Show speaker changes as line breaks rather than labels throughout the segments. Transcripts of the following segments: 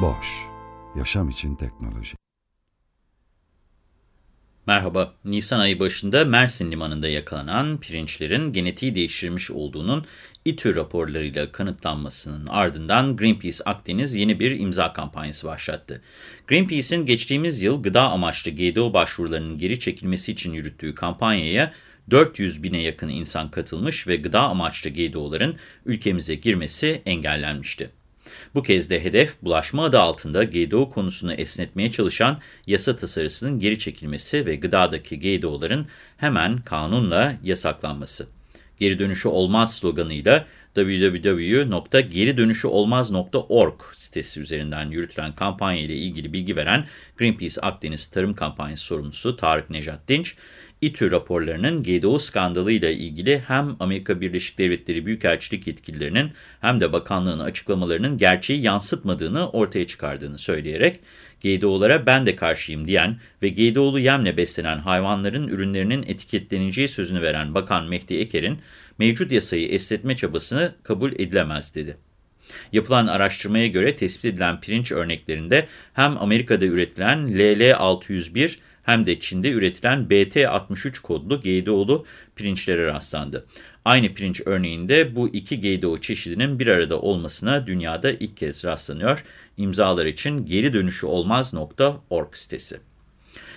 Boş, yaşam için teknoloji.
Merhaba, Nisan ayı başında Mersin Limanı'nda yakalanan pirinçlerin genetiği değiştirilmiş olduğunun İTÜ raporlarıyla kanıtlanmasının ardından Greenpeace Akdeniz yeni bir imza kampanyası başlattı. Greenpeace'in geçtiğimiz yıl gıda amaçlı GDO başvurularının geri çekilmesi için yürüttüğü kampanyaya 400 bine yakın insan katılmış ve gıda amaçlı GDO'ların ülkemize girmesi engellenmişti. Bu kez de hedef bulaşma adı altında GDO konusunu esnetmeye çalışan yasa tasarısının geri çekilmesi ve gıdadaki GDO'ların hemen kanunla yasaklanması. Geri dönüşü olmaz sloganıyla www.geridönüşüolmaz.org sitesi üzerinden yürütülen kampanya ile ilgili bilgi veren Greenpeace Akdeniz Tarım Kampanyası sorumlusu Tarık Nejat Dinç, İTÜ raporlarının GDO skandalıyla ilgili hem Amerika Birleşik Devletleri Büyükelçilik yetkililerinin hem de bakanlığın açıklamalarının gerçeği yansıtmadığını ortaya çıkardığını söyleyerek, GDO'lara ben de karşıyım diyen ve GDO'lu yemle beslenen hayvanların ürünlerinin etiketleneceği sözünü veren Bakan Mehdi Eker'in mevcut yasayı esnetme çabasını kabul edilemez dedi. Yapılan araştırmaya göre tespit edilen pirinç örneklerinde hem Amerika'da üretilen LL601 hem de Çin'de üretilen BT63 kodlu GDO'lu pirinçlere rastlandı. Aynı pirinç örneğinde bu iki GDO çeşidinin bir arada olmasına dünyada ilk kez rastlanıyor. İmzalar için geri dönüşü olmaz.org sitesi.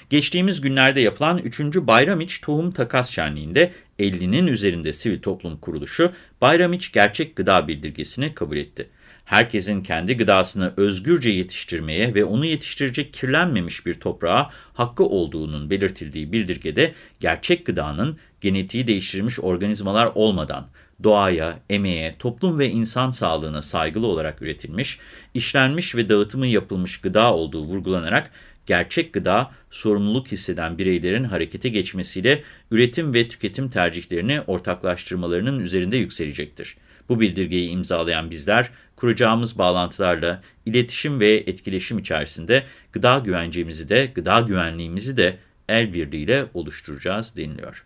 Geçtiğimiz günlerde yapılan 3. Bayramiç Tohum Takas Şenliği'nde 50'nin üzerinde sivil toplum kuruluşu Bayramiç Gerçek Gıda Bildirgesini kabul etti herkesin kendi gıdasını özgürce yetiştirmeye ve onu yetiştirecek kirlenmemiş bir toprağa hakkı olduğunun belirtildiği bildirgede gerçek gıdanın genetiği değiştirilmiş organizmalar olmadan doğaya, emeğe, toplum ve insan sağlığına saygılı olarak üretilmiş, işlenmiş ve dağıtımı yapılmış gıda olduğu vurgulanarak gerçek gıda sorumluluk hisseden bireylerin harekete geçmesiyle üretim ve tüketim tercihlerini ortaklaştırmalarının üzerinde yükselecektir. Bu bildirgeyi imzalayan bizler, kuracağımız bağlantılarla iletişim ve etkileşim içerisinde gıda güvencemizi de, gıda güvenliğimizi de el birliğiyle oluşturacağız deniliyor.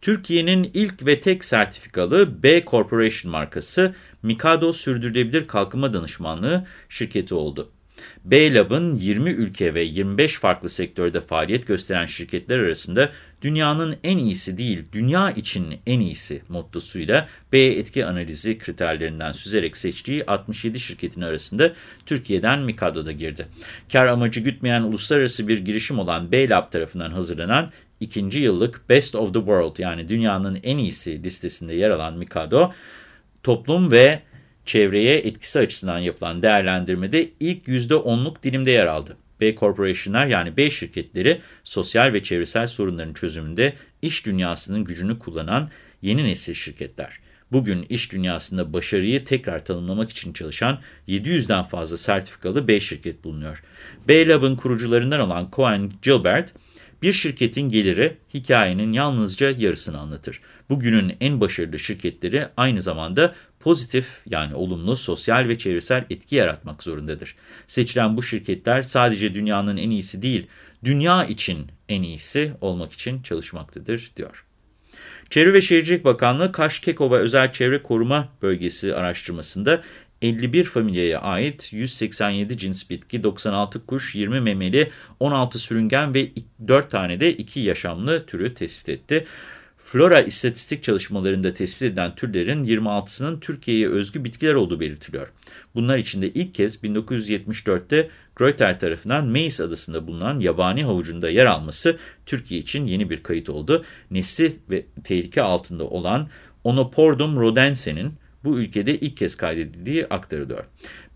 Türkiye'nin ilk ve tek sertifikalı B Corporation markası Mikado Sürdürülebilir Kalkınma Danışmanlığı şirketi oldu. B-Lab'ın 20 ülke ve 25 farklı sektörde faaliyet gösteren şirketler arasında dünyanın en iyisi değil, dünya için en iyisi mottosuyla B etki analizi kriterlerinden süzerek seçtiği 67 şirketin arasında Türkiye'den Mikado'da girdi. Kar amacı gütmeyen uluslararası bir girişim olan B-Lab tarafından hazırlanan ikinci yıllık Best of the World yani dünyanın en iyisi listesinde yer alan Mikado, toplum ve çevreye etkisi açısından yapılan değerlendirmede ilk %10'luk dilimde yer aldı. B Corporation'lar yani B şirketleri sosyal ve çevresel sorunların çözümünde iş dünyasının gücünü kullanan yeni nesil şirketler. Bugün iş dünyasında başarıyı tekrar tanımlamak için çalışan 700'den fazla sertifikalı B şirket bulunuyor. B Lab'ın kurucularından olan Cohen Gilbert, bir şirketin geliri hikayenin yalnızca yarısını anlatır. Bugünün en başarılı şirketleri aynı zamanda pozitif yani olumlu sosyal ve çevresel etki yaratmak zorundadır. Seçilen bu şirketler sadece dünyanın en iyisi değil, dünya için en iyisi olmak için çalışmaktadır diyor. Çevre ve Şehircilik Bakanlığı Kaş-Kekova Özel Çevre Koruma Bölgesi araştırmasında 51 familyaya ait 187 cins bitki, 96 kuş, 20 memeli, 16 sürüngen ve 4 tane de 2 yaşamlı türü tespit etti. Flora istatistik çalışmalarında tespit edilen türlerin 26'sının Türkiye'ye özgü bitkiler olduğu belirtiliyor. Bunlar içinde ilk kez 1974'te Greuter tarafından Meis adasında bulunan yabani havucunda yer alması Türkiye için yeni bir kayıt oldu. Nesli ve tehlike altında olan Onopordum rodense'nin bu ülkede ilk kez kaydedildiği aktarılıyor.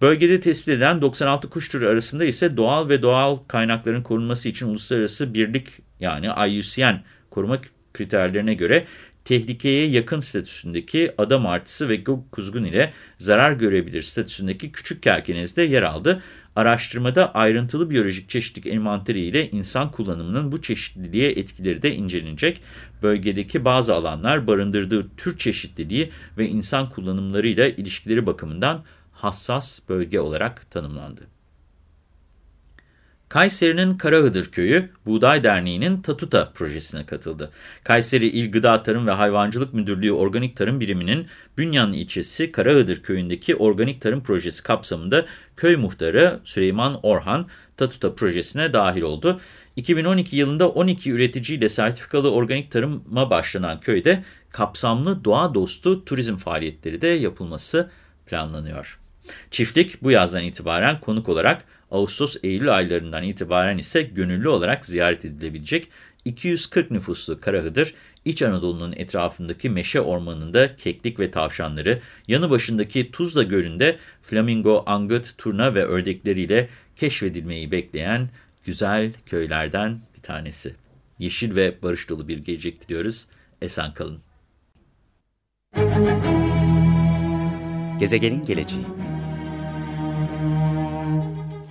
Bölgede tespit edilen 96 kuş türü arasında ise doğal ve doğal kaynakların korunması için uluslararası birlik yani IUCN koruma kriterlerine göre tehlikeye yakın statüsündeki adam artısı ve gök kuzgun ile zarar görebilir statüsündeki küçük kerkenezde yer aldı. Araştırmada ayrıntılı biyolojik çeşitlilik envanteri ile insan kullanımının bu çeşitliliğe etkileri de incelenecek. Bölgedeki bazı alanlar barındırdığı tür çeşitliliği ve insan kullanımlarıyla ilişkileri bakımından hassas bölge olarak tanımlandı. Kayseri'nin Karahıdır Köyü, Buğday Derneği'nin Tatuta projesine katıldı. Kayseri İl Gıda Tarım ve Hayvancılık Müdürlüğü Organik Tarım Biriminin Bünyan ilçesi Karahıdır Köyü'ndeki organik tarım projesi kapsamında köy muhtarı Süleyman Orhan, Tatuta projesine dahil oldu. 2012 yılında 12 üreticiyle sertifikalı organik tarıma başlanan köyde kapsamlı doğa dostu turizm faaliyetleri de yapılması planlanıyor. Çiftlik bu yazdan itibaren konuk olarak Ağustos-Eylül aylarından itibaren ise gönüllü olarak ziyaret edilebilecek 240 nüfuslu Karahıdır, İç Anadolu'nun etrafındaki meşe ormanında keklik ve tavşanları, yanı başındaki Tuzla Gölü'nde flamingo, angıt, turna ve ördekleriyle keşfedilmeyi bekleyen güzel köylerden bir tanesi. Yeşil ve barış dolu bir gelecek diliyoruz. Esen kalın.
Gezegenin geleceği